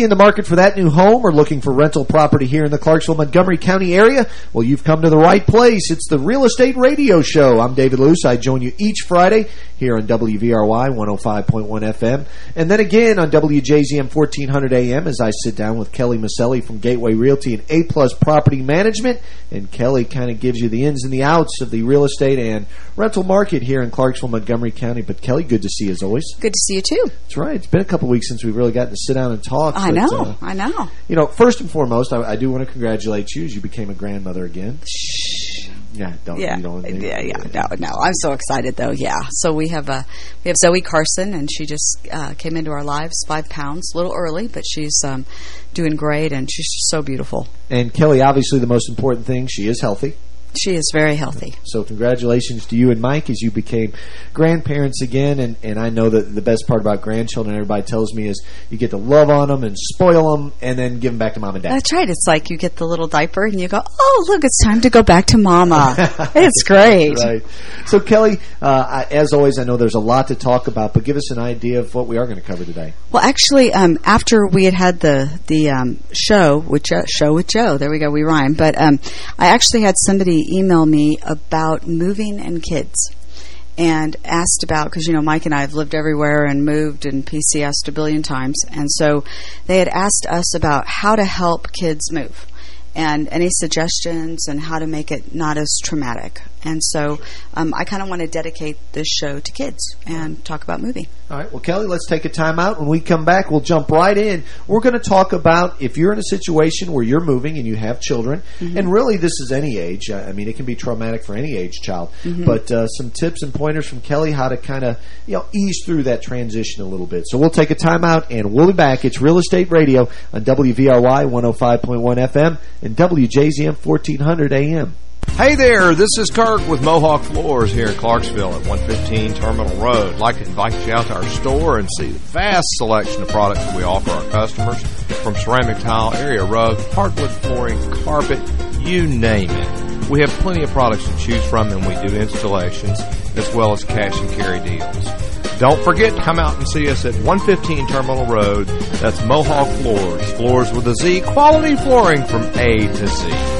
Maybe in the market for that new home or looking for rental property here in the Clarksville, Montgomery County area? Well, you've come to the right place. It's the Real Estate Radio Show. I'm David Luce. I join you each Friday here on WVRY 105.1 FM. And then again on WJZM 1400 AM as I sit down with Kelly Maselli from Gateway Realty and A-Plus Property Management. And Kelly kind of gives you the ins and the outs of the real estate and rental market here in Clarksville, Montgomery County. But Kelly, good to see you as always. Good to see you too. That's right. It's been a couple weeks since we've really gotten to sit down and talk. I but, know. uh, I know. you know, first and foremost, I, I do want to congratulate you as you became a grandmother again. Shh. Yeah, don't Yeah, you don't yeah, yeah. No, no. I'm so excited though. Yeah. So we have uh, we have Zoe Carson, and she just uh, came into our lives, five pounds, a little early, but she's um, doing great, and she's just so beautiful. And Kelly, obviously, the most important thing, she is healthy. She is very healthy. So congratulations to you and Mike as you became grandparents again. And, and I know that the best part about grandchildren, everybody tells me, is you get to love on them and spoil them and then give them back to mom and dad. That's right. It's like you get the little diaper, and you go, "Oh, look, it's time to go back to Mama." it's great. Right. So, Kelly, uh, I, as always, I know there's a lot to talk about, but give us an idea of what we are going to cover today. Well, actually, um, after we had had the the um, show with Joe, show with Joe, there we go, we rhyme. But um, I actually had somebody email me about moving and kids, and asked about because you know Mike and I have lived everywhere and moved and PCSed a billion times, and so they had asked us about how to help kids move. And any suggestions and how to make it not as traumatic. And so um, I kind of want to dedicate this show to kids and talk about moving. All right. Well, Kelly, let's take a time out. When we come back, we'll jump right in. We're going to talk about if you're in a situation where you're moving and you have children, and really this is any age. I mean, it can be traumatic for any age child. But uh, some tips and pointers from Kelly how to kind of you know ease through that transition a little bit. So we'll take a time out, and we'll be back. It's Real Estate Radio on WVRY 105.1 FM and WJZM 1400 AM. Hey there, this is Kirk with Mohawk Floors here in Clarksville at 115 Terminal Road. I'd like to invite you out to our store and see the vast selection of products that we offer our customers, from ceramic tile, area rug, hardwood flooring, carpet, you name it. We have plenty of products to choose from and we do installations as well as cash and carry deals. Don't forget to come out and see us at 115 Terminal Road. That's Mohawk Floors. Floors with a Z. Quality flooring from A to Z.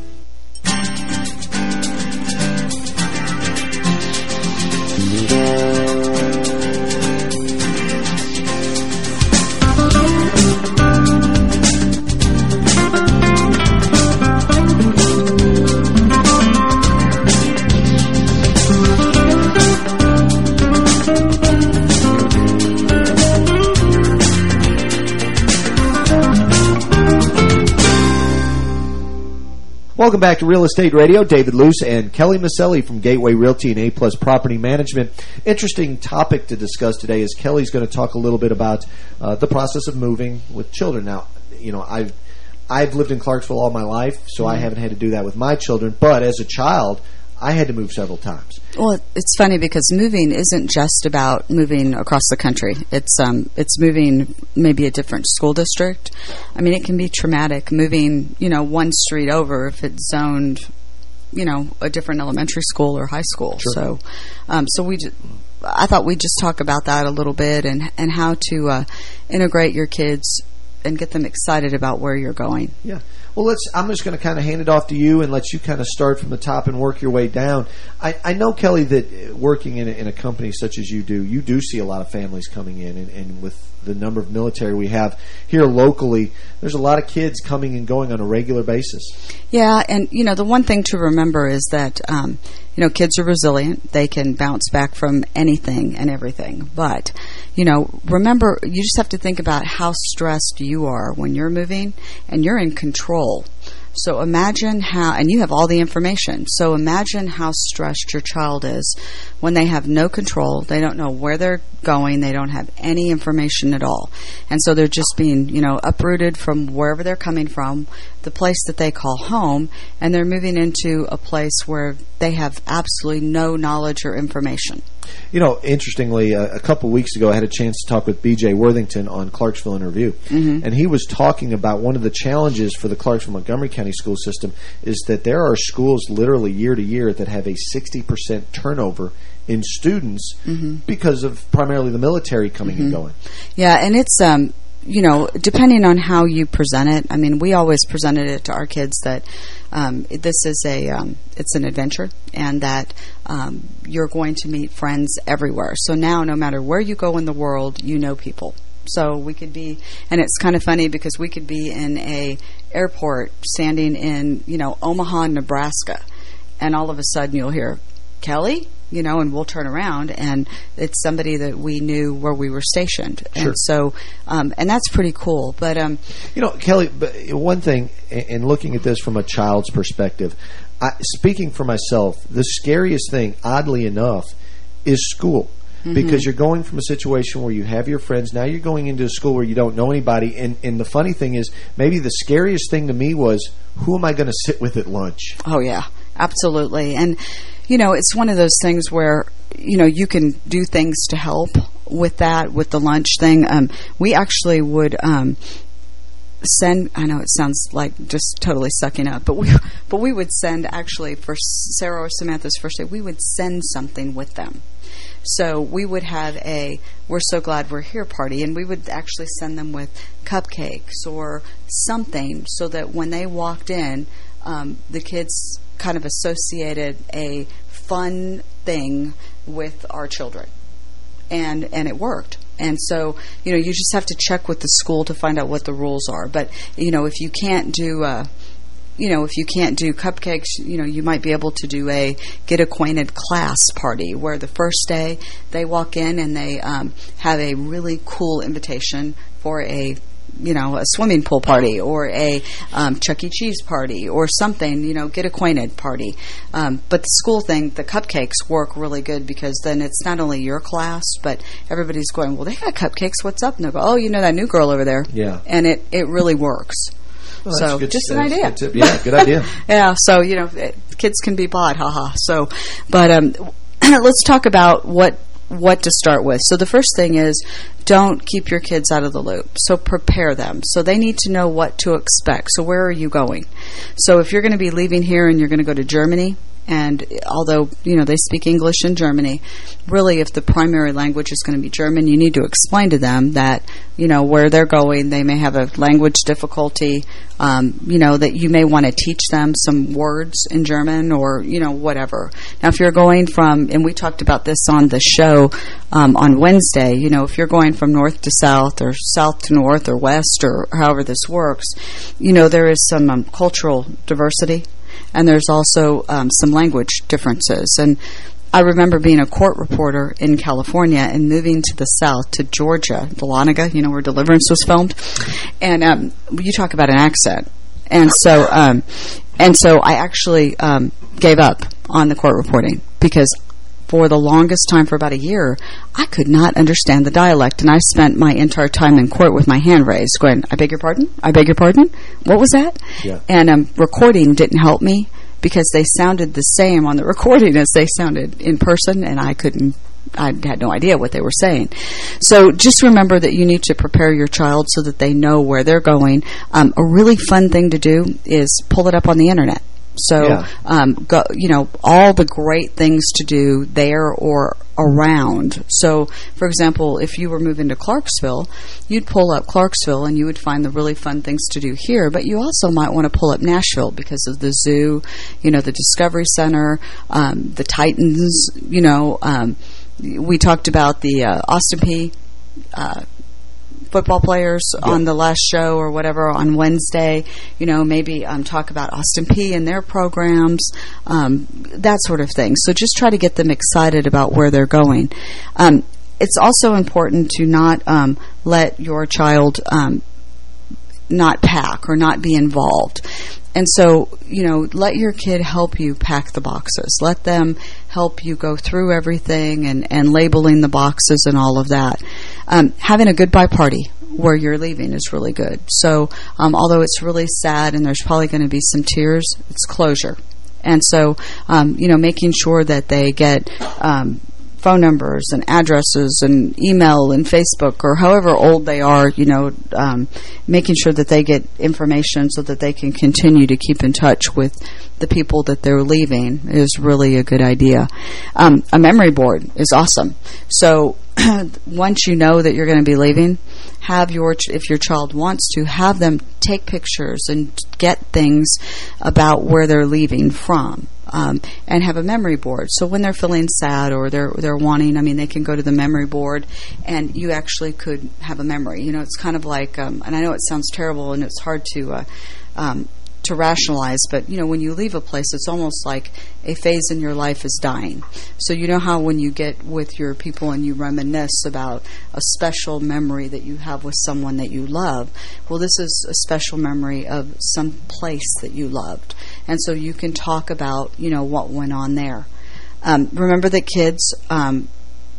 Thank you. Welcome back to Real Estate Radio. David Luce and Kelly Maselli from Gateway Realty and A-Plus Property Management. Interesting topic to discuss today is Kelly's going to talk a little bit about uh, the process of moving with children. Now, you know, I've I've lived in Clarksville all my life, so I haven't had to do that with my children. But as a child, I had to move several times. Well, it's funny because moving isn't just about moving across the country. It's um, it's moving maybe a different school district. I mean, it can be traumatic moving, you know, one street over if it's zoned, you know, a different elementary school or high school. So, um, so we. I thought we'd just talk about that a little bit and and how to uh, integrate your kids and get them excited about where you're going. Yeah. Well, let's. I'm just going to kind of hand it off to you and let you kind of start from the top and work your way down. I, I know Kelly that working in a, in a company such as you do, you do see a lot of families coming in, and, and with the number of military we have here locally, there's a lot of kids coming and going on a regular basis. Yeah, and you know the one thing to remember is that um, you know kids are resilient; they can bounce back from anything and everything. But you know, remember, you just have to think about how stressed you are when you're moving, and you're in control. So imagine how, and you have all the information. So imagine how stressed your child is when they have no control. They don't know where they're going. They don't have any information at all. And so they're just being, you know, uprooted from wherever they're coming from, the place that they call home, and they're moving into a place where they have absolutely no knowledge or information. You know, interestingly, uh, a couple of weeks ago, I had a chance to talk with B.J. Worthington on Clarksville in Review, mm -hmm. and he was talking about one of the challenges for the Clarksville-Montgomery County school system is that there are schools literally year to year that have a 60% turnover in students mm -hmm. because of primarily the military coming mm -hmm. and mm-hmm. going. Yeah, and it's um, you know, depending on how you present it, I mean, we always presented it to our kids that um, this is a, um, it's an adventure and that um, you're going to meet friends everywhere. So now, no matter where you go in the world, you know people. So we could be, and it's kind of funny because we could be in a airport standing in, you know, Omaha, Nebraska, and all of a sudden you'll hear, Kelly, you know, and we'll turn around and it's somebody that we knew where we were stationed. Sure. And so, um, and that's pretty cool. But, um, you know, Kelly, one thing, in looking at this from a child's perspective, I, speaking for myself, the scariest thing, oddly enough, is school. Mm -hmm. Because you're going from a situation where you have your friends, now you're going into a school where you don't know anybody, and, and the funny thing is, maybe the scariest thing to me was, who am I going to sit with at lunch? Oh, yeah, absolutely. And, you know, it's one of those things where, you know, you can do things to help with that, with the lunch thing. Um, we actually would um, send I know it sounds like just totally sucking up but we but we would send actually for Sarah or Samantha's first day we would send something with them so we would have a we're so glad we're here party and we would actually send them with cupcakes or something so that when they walked in um, the kids kind of associated a fun thing with our children. And and it worked. And so, you know, you just have to check with the school to find out what the rules are. But, you know, if you can't do uh, you know, if you can't do cupcakes, you know, you might be able to do a get acquainted class party where the first day they walk in and they um, have a really cool invitation for a you know, a swimming pool party or a um, Chuck E. Cheese party or something, you know, get acquainted party. Um, but the school thing, the cupcakes work really good because then it's not only your class, but everybody's going, well, they got cupcakes. What's up? And they go, oh, you know that new girl over there. Yeah. And it, it really works. Well, so just an idea. Good yeah, good idea. yeah, so, you know, it, kids can be bought, haha. So, but um, let's talk about what what to start with. So the first thing is don't keep your kids out of the loop. So prepare them. So they need to know what to expect. So where are you going? So if you're going to be leaving here and you're going to go to Germany, and although, you know, they speak English in Germany, really if the primary language is going to be German, you need to explain to them that, you know, where they're going, they may have a language difficulty, um, you know, that you may want to teach them some words in German or, you know, whatever. Now, if you're going from, and we talked about this on the show um, on Wednesday, you know, if you're going from north to south or south to north or west or however this works, you know, there is some um, cultural diversity and there's also um, some language differences. And I remember being a court reporter in California and moving to the south to Georgia, Dahlonega, you know, where Deliverance was filmed. And um, you talk about an accent. And so um, and so I actually um, gave up on the court reporting because for the longest time, for about a year, I could not understand the dialect. And I spent my entire time in court with my hand raised, going, I beg your pardon? I beg your pardon? What was that? Yeah. And um, recording didn't help me because they sounded the same on the recording as they sounded in person, and I couldn't I had no idea what they were saying. So just remember that you need to prepare your child so that they know where they're going. Um, a really fun thing to do is pull it up on the Internet So, Yeah. um, go, you know, all the great things to do there or around. So, for example, if you were moving to Clarksville, you'd pull up Clarksville and you would find the really fun things to do here. But you also might want to pull up Nashville because of the zoo, you know, the Discovery Center, um, the Titans. You know, um, we talked about the uh, Austin Peay. Uh, football players on the last show or whatever on Wednesday. You know, maybe um, talk about Austin Peay and their programs, um, that sort of thing. So just try to get them excited about where they're going. Um, it's also important to not um, let your child um, not pack or not be involved. And so, you know, let your kid help you pack the boxes. Let them help you go through everything and, and labeling the boxes and all of that. Um, having a goodbye party where you're leaving is really good. So, um, although it's really sad and there's probably going to be some tears, it's closure. And so, um, you know, making sure that they get um, phone numbers and addresses and email and Facebook or however old they are, you know, um, making sure that they get information so that they can continue to keep in touch with the people that they're leaving is really a good idea. Um, a memory board is awesome. So once you know that you're going to be leaving, have your if your child wants to have them take pictures and get things about where they're leaving from um, and have a memory board. So when they're feeling sad or they're they're wanting, I mean, they can go to the memory board, and you actually could have a memory. You know, it's kind of like, um, and I know it sounds terrible and it's hard to. Uh, um, to rationalize, but you know, when you leave a place, it's almost like a phase in your life is dying. So you know how when you get with your people and you reminisce about a special memory that you have with someone that you love, well, this is a special memory of some place that you loved. And so you can talk about, you know, what went on there. Um, remember that kids, um,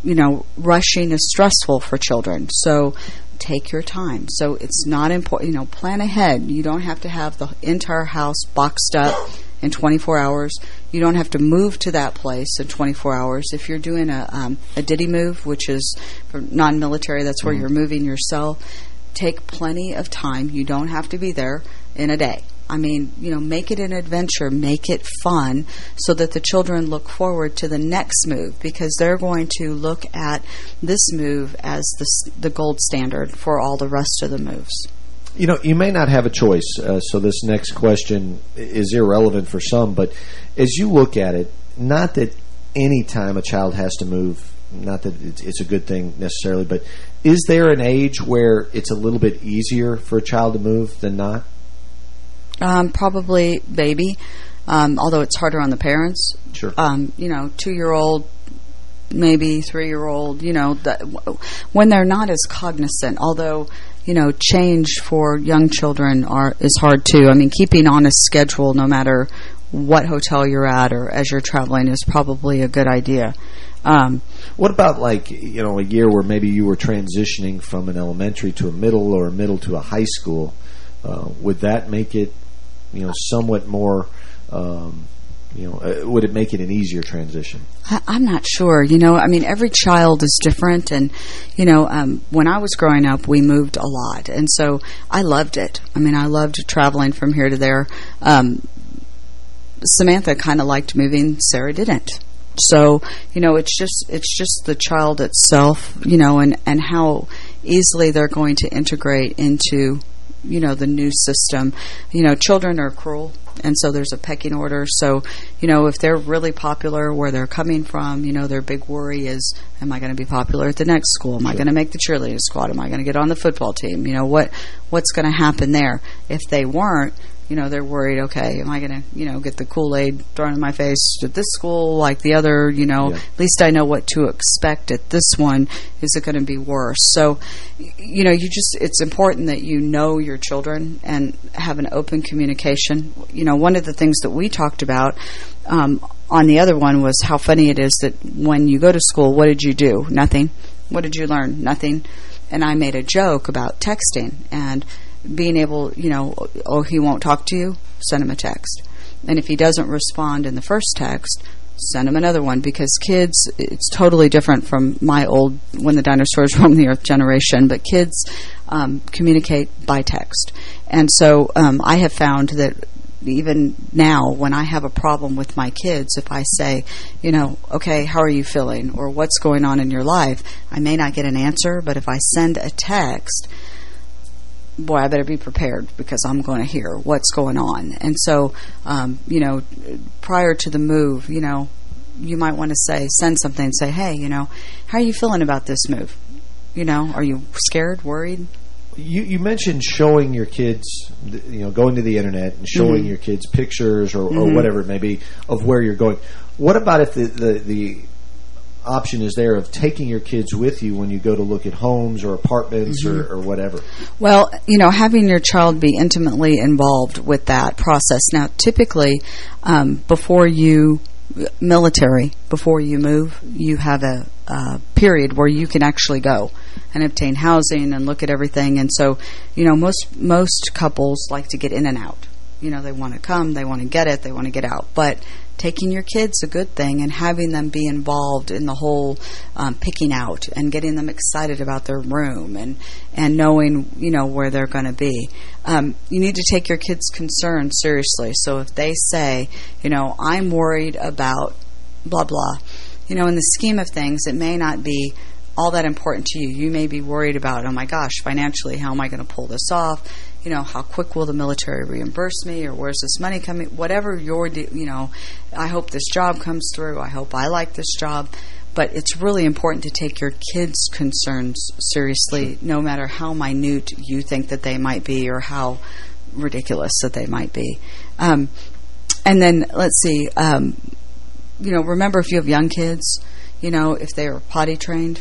you know, rushing is stressful for children. So take your time. So it's not important, you know, plan ahead. You don't have to have the entire house boxed up in 24 hours. You don't have to move to that place in 24 hours. If you're doing a, um, a DITY move, which is for non-military, that's where you're moving yourself, take plenty of time. You don't have to be there in a day. I mean, you know, make it an adventure, make it fun so that the children look forward to the next move because they're going to look at this move as the, the gold standard for all the rest of the moves. You know, you may not have a choice, uh, so this next question is irrelevant for some, but as you look at it, not that any time a child has to move, not that it's, it's a good thing necessarily, but is there an age where it's a little bit easier for a child to move than not? Um, probably baby, um, although it's harder on the parents. Sure. Um, you know, two-year-old, maybe three-year-old, you know, that, when they're not as cognizant, although, you know, change for young children are is hard too. I mean, keeping on a schedule no matter what hotel you're at or as you're traveling is probably a good idea. Um, what about like, you know, a year where maybe you were transitioning from an elementary to a middle or a middle to a high school? Uh, would that make it, you know, somewhat more, um, you know, uh, would it make it an easier transition? I, I'm not sure. You know, I mean, every child is different. And, you know, um, when I was growing up, we moved a lot. And so I loved it. I mean, I loved traveling from here to there. Um, Samantha kind of liked moving. Sarah didn't. So, you know, it's just it's just the child itself, you know, and, and how easily they're going to integrate into, you know, the new system. You know, children are cruel, and so there's a pecking order. So, you know, if they're really popular where they're coming from, you know, their big worry is, am I going to be popular at the next school? Am I going to make the cheerleading squad? Am I going to get on the football team? You know, what what's going to happen there? If they weren't, you know, they're worried, okay, am I going to, you know, get the Kool-Aid thrown in my face at this school like the other, you know, Yeah. at least I know what to expect at this one. Is it going to be worse? So, you know, you just, it's important that you know your children and have an open communication. You know, one of the things that we talked about um, on the other one was how funny it is that when you go to school, what did you do? Nothing. What did you learn? Nothing. And I made a joke about texting and being able, you know, oh, he won't talk to you, send him a text. And if he doesn't respond in the first text, send him another one because kids, it's totally different from my old, when the dinosaurs roamed the earth generation, but kids um, communicate by text. And so um, I have found that even now when I have a problem with my kids, if I say, you know, okay, how are you feeling or what's going on in your life, I may not get an answer, but if I send a text, boy, I better be prepared because I'm going to hear what's going on. And so, um, you know, prior to the move, you know, you might want to say, send something and say, hey, you know, how are you feeling about this move? You know, are you scared, worried? You, you mentioned showing your kids, you know, going to the internet and showing mm -hmm. your kids pictures or, mm -hmm. or, whatever it may be of where you're going. What about if the, the, the option is there of taking your kids with you when you go to look at homes or apartments mm -hmm. or, mm-hmm. or, whatever? Well, you know, having your child be intimately involved with that process. Now, typically, um, before you military before you move, you have a, a, period where you can actually go and obtain housing and look at everything. And so, you know, most most couples like to get in and out. You know, they want to come, they want to get it, they want to get out. But taking your kids a good thing and having them be involved in the whole um, picking out and getting them excited about their room and and knowing you know where they're going to be. Um, you need to take your kids' concerns seriously. So if they say, you know, I'm worried about blah blah, you know, in the scheme of things, it may not be all that important to you. You may be worried about, oh my gosh, financially, how am I going to pull this off? You know, how quick will the military reimburse me or where's this money coming? Whatever your, you know, I hope this job comes through. I hope I like this job. But it's really important to take your kids' concerns seriously, no matter how minute you think that they might be or how ridiculous that they might be. Um, and then, let's see, um, you know, remember if you have young kids, you know, if they are potty trained,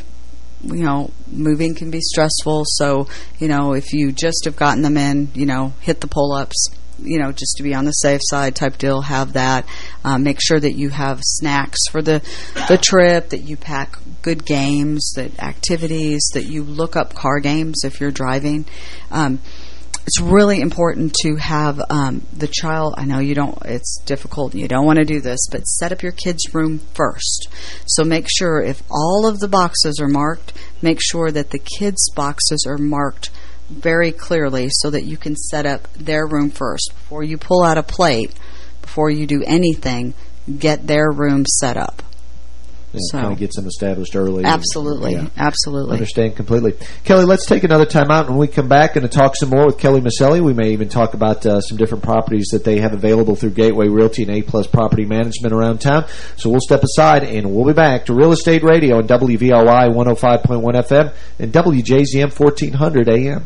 you know, moving can be stressful. So, you know, if you just have gotten them in, you know, hit the pull-ups, you know, just to be on the safe side type deal, have that. Um, make sure that you have snacks for the, the trip, that you pack good games, that activities, that you look up car games if you're driving. Um, it's really important to have um, the child, I know you don't, it's difficult, you don't want to do this, but set up your kid's room first. So make sure if all of the boxes are marked, make sure that the kids' boxes are marked very clearly so that you can set up their room first. Before you pull out a plate, before you do anything, get their room set up so, kind of gets them established early. Absolutely, and, yeah, absolutely. Understand completely. Kelly, let's take another time out. When we come back and talk some more with Kelly Maselli, we may even talk about uh, some different properties that they have available through Gateway Realty and A-Plus Property Management around town. So we'll step aside and we'll be back to Real Estate Radio on WVRY 105.1 FM and WJZM 1400 AM.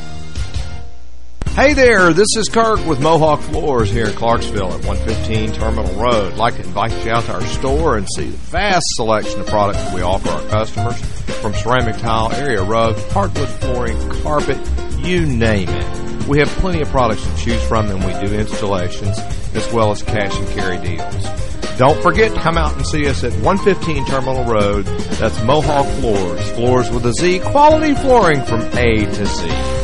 Hey there, this is Kirk with Mohawk Floors here in Clarksville at 115 Terminal Road. I'd like to invite you out to our store and see the vast selection of products that we offer our customers from ceramic tile, area rug, hardwood flooring, carpet, you name it. We have plenty of products to choose from and we do installations as well as cash and carry deals. Don't forget to come out and see us at 115 Terminal Road. That's Mohawk Floors. Floors with a Z. Quality flooring from A to Z.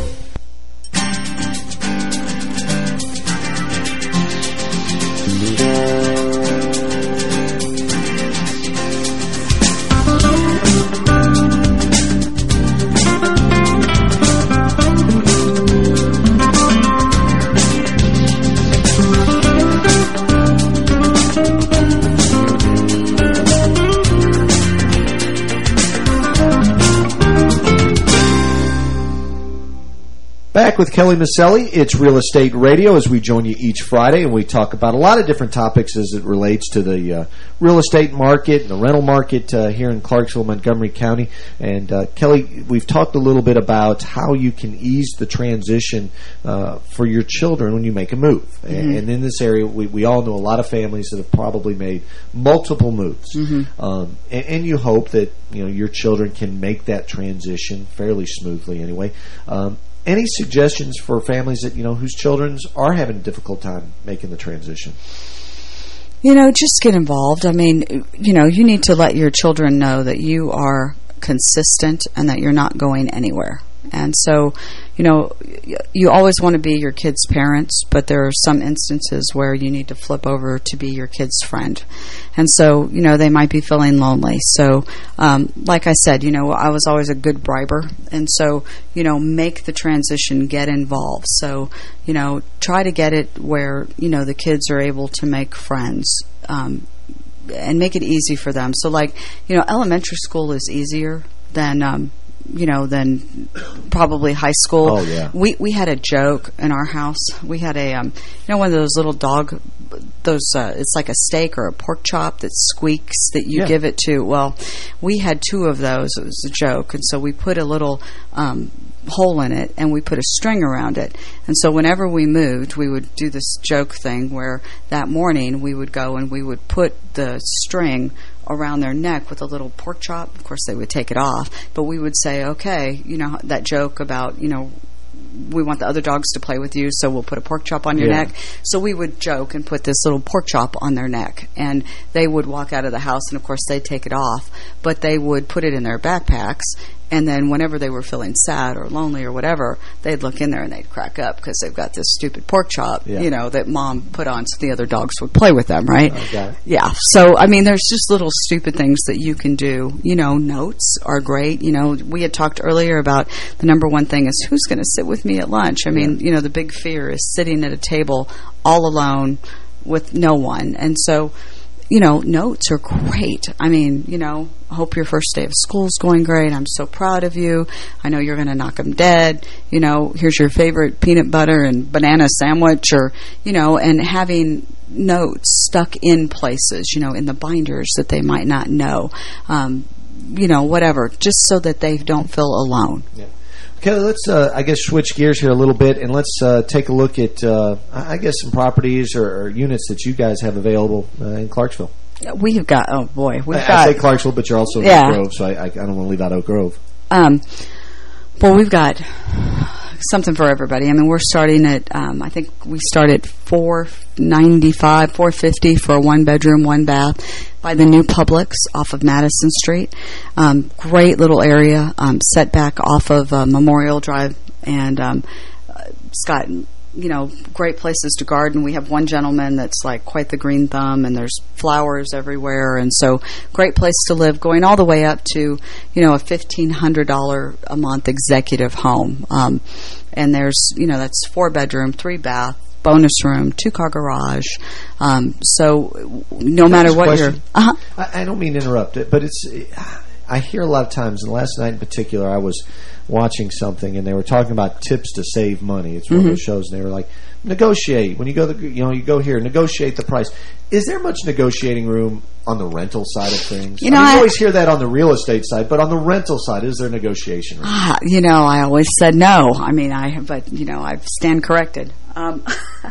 Back with Kelly Maselli. It's Real Estate Radio as we join you each Friday, and we talk about a lot of different topics as it relates to the uh, real estate market and the rental market uh, here in Clarksville, Montgomery County. And uh, Kelly, we've talked a little bit about how you can ease the transition uh, for your children when you make a move. Mm -hmm. and, and, in this area, we, we all know a lot of families that have probably made multiple moves. Mm -hmm. um, and, and, you hope that you know your children can make that transition fairly smoothly anyway. Um, any suggestions for families that you know whose children are having a difficult time making the transition? You know, just get involved. I mean, you know, you need to let your children know that you are consistent and that you're not going anywhere. And so, you know, you always want to be your kid's parents, but there are some instances where you need to flip over to be your kid's friend. And so, you know, they might be feeling lonely. So, um, like I said, you know, I was always a good briber. And so, you know, make the transition, get involved. So, you know, try to get it where, you know, the kids are able to make friends. Um, and make it easy for them. So, like, you know, elementary school is easier than um, you know, than probably high school. Oh, yeah. We we had a joke in our house. We had a, um, you know, one of those little dog, those, uh, it's like a steak or a pork chop that squeaks that you Yeah. give it to. Well, we had two of those. It was a joke. And so we put a little um, hole in it and we put a string around it. And so whenever we moved, we would do this joke thing where that morning we would go and we would put the string around their neck with a little pork chop. Of course, they would take it off, but we would say, okay, you know, that joke about, you know, we want the other dogs to play with you, so we'll put a pork chop on your Yeah. neck. So we would joke and put this little pork chop on their neck, and they would walk out of the house, and of course they'd take it off, but they would put it in their backpacks, and then whenever they were feeling sad or lonely or whatever, they'd look in there and they'd crack up because they've got this stupid pork chop, Yeah. you know, that mom put on so the other dogs would play with them, right? Oh, got it. Yeah. So, I mean, there's just little stupid things that you can do. You know, notes are great. You know, we had talked earlier about the number one thing is who's going to sit with me at lunch? I mean, you know, the big fear is sitting at a table all alone with no one. And so, you know, notes are great. I mean, you know, I hope your first day of school is going great. I'm so proud of you. I know you're going to knock them dead. You know, here's your favorite peanut butter and banana sandwich or, you know, and having notes stuck in places, you know, in the binders that they might not know. Um, you know, whatever, just so that they don't feel alone. Okay, let's, uh, I guess, switch gears here a little bit, and let's uh, take a look at, uh, I guess, some properties or, or units that you guys have available uh, in Clarksville. We've got, oh boy, we've I, got... I say Clarksville, but you're also in Yeah. Oak Grove, so I, I, I don't want to leave out Oak Grove. Um, well, we've got something for everybody. I mean, we're starting at, um, I think we start at 495 450 for a one-bedroom, one-bath by the new Publix off of Madison Street. Um, great little area, um, set back off of uh, Memorial Drive, and um, uh, got you know, great places to garden. We have one gentleman that's like quite the green thumb, and there's flowers everywhere, and so great place to live. Going all the way up to, you know, a fifteen hundred dollar a month executive home, um, and there's, you know, that's four bedroom, three bath. Bonus room, two car garage. Um, so, no matter what question. you're, uh -huh. I, I don't mean to interrupt it, but it's. I hear a lot of times, and last night in particular, I was watching something, and they were talking about tips to save money. It's one of those shows, and they were like, negotiate when you go. The, you know, you go here, negotiate the price. Is there much negotiating room on the rental side of things? You know, I mean, I- always hear that on the real estate side, but on the rental side, is there negotiation room? Ah, you know, I always said no. I mean, I have but you know, I stand corrected. Um,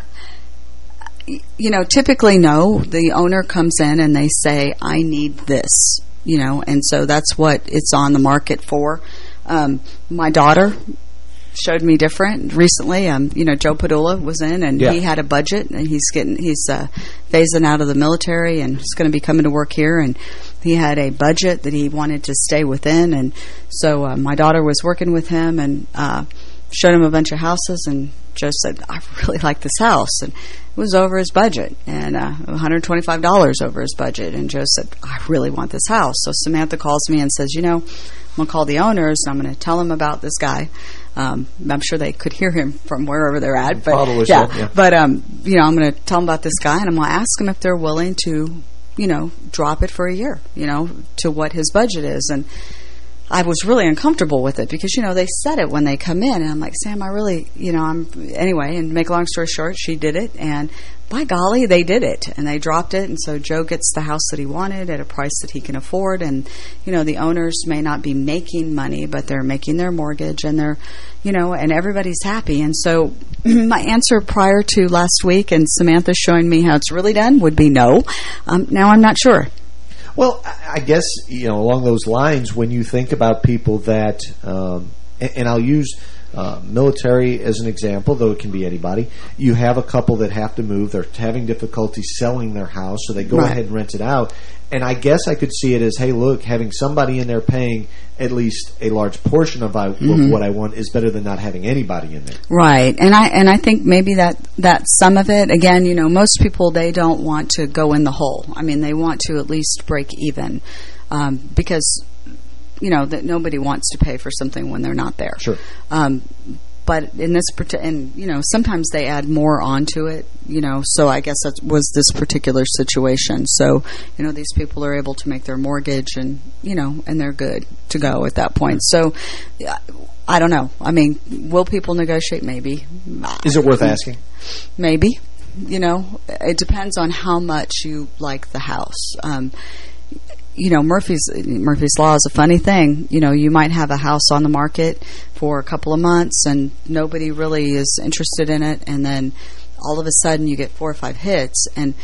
you know, typically no. The owner comes in and they say, "I need this," you know, and so that's what it's on the market for. Um, my daughter showed me different recently. Um, you know, Joe Padula was in, and Yeah. he had a budget, and he's getting he's uh, phasing out of the military, and he's going to be coming to work here, and he had a budget that he wanted to stay within, and so uh, my daughter was working with him and uh, showed him a bunch of houses, and Joe said, "I really like this house," and it was over his budget, and uh, $125 over his budget, and Joe said, "I really want this house." So Samantha calls me and says, "You know." I'm going to call the owners and I'm going to tell them about this guy. Um, I'm sure they could hear him from wherever they're at. But Probably yeah, so, yeah. But, um, you know, I'm going to tell them about this guy and I'm going to ask them if they're willing to, you know, drop it for a year, you know, to what his budget is. And I was really uncomfortable with it because, you know, they said it when they come in. And I'm like, Sam, I really, you know, I'm, anyway, and make a long story short, she did it. And by golly, they did it. And they dropped it. And so Joe gets the house that he wanted at a price that he can afford. And, you know, the owners may not be making money, but they're making their mortgage and they're, you know, and everybody's happy. And so my answer prior to last week and Samantha showing me how it's really done would be no. Um, now I'm not sure. Well, I guess, you know, along those lines, when you think about people that um, and, and I'll use uh, military as an example, though it can be anybody. You have a couple that have to move. They're having difficulty selling their house, so they go Right. ahead and rent it out. And I guess I could see it as, hey, look, having somebody in there paying at least a large portion of, I, Mm-hmm. of what I want is better than not having anybody in there. Right, and I and I think maybe that that's some of it. Again, you know, most people they don't want to go in the hole. I mean, they want to at least break even um, because you know that nobody wants to pay for something when they're not there. Sure. Um, but in this and you know sometimes they add more onto it you know so i guess that was this particular situation. So you know these people are able to make their mortgage and you know and they're good to go at that point. So yeah, i don't know. I mean will people negotiate? Maybe. Is it worth asking? maybe. You know it depends on how much you like the house. Um you know Murphy's Murphy's law is a funny thing. You know you might have a house on the market for a couple of months and nobody really is interested in it and then all of a sudden you get four or five hits. And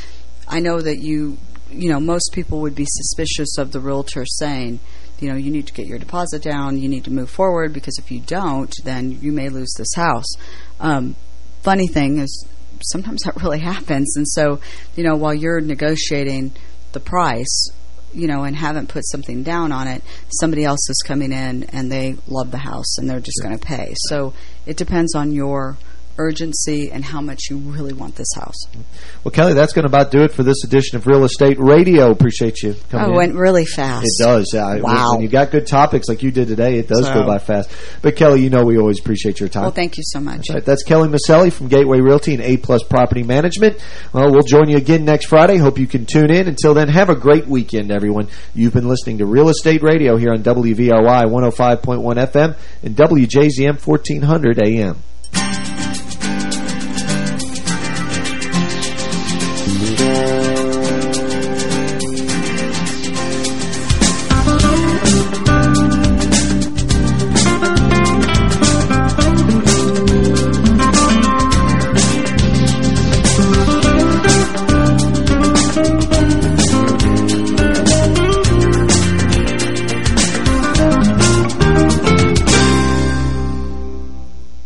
I know that you you know most people would be suspicious of the realtor saying you know you need to get your deposit down you need to move forward because if you don't then you may lose this house. Um, funny thing is sometimes that really happens. And so you know while you're negotiating the price you know and haven't put something down on it somebody else is coming in and they love the house and they're just going to pay. So it depends on your urgency and how much you really want this house Well, Kelly, that's going to about do it for this edition of Real Estate Radio. Appreciate you coming oh in. it went really fast It does. Yeah. When- Wow. When you got good topics like you did today, it does So- go by fast. But Kelly, you know we always appreciate your time. well thank you so much That's right. That's Kelly Maselli from Gateway Realty and A-Plus Property Management. Well, we'll join you again next Friday. Hope you can tune in. Until then, have a great weekend, everyone. You've been listening to Real Estate Radio here on WVRY 105.1 FM and WJZM 1400 AM.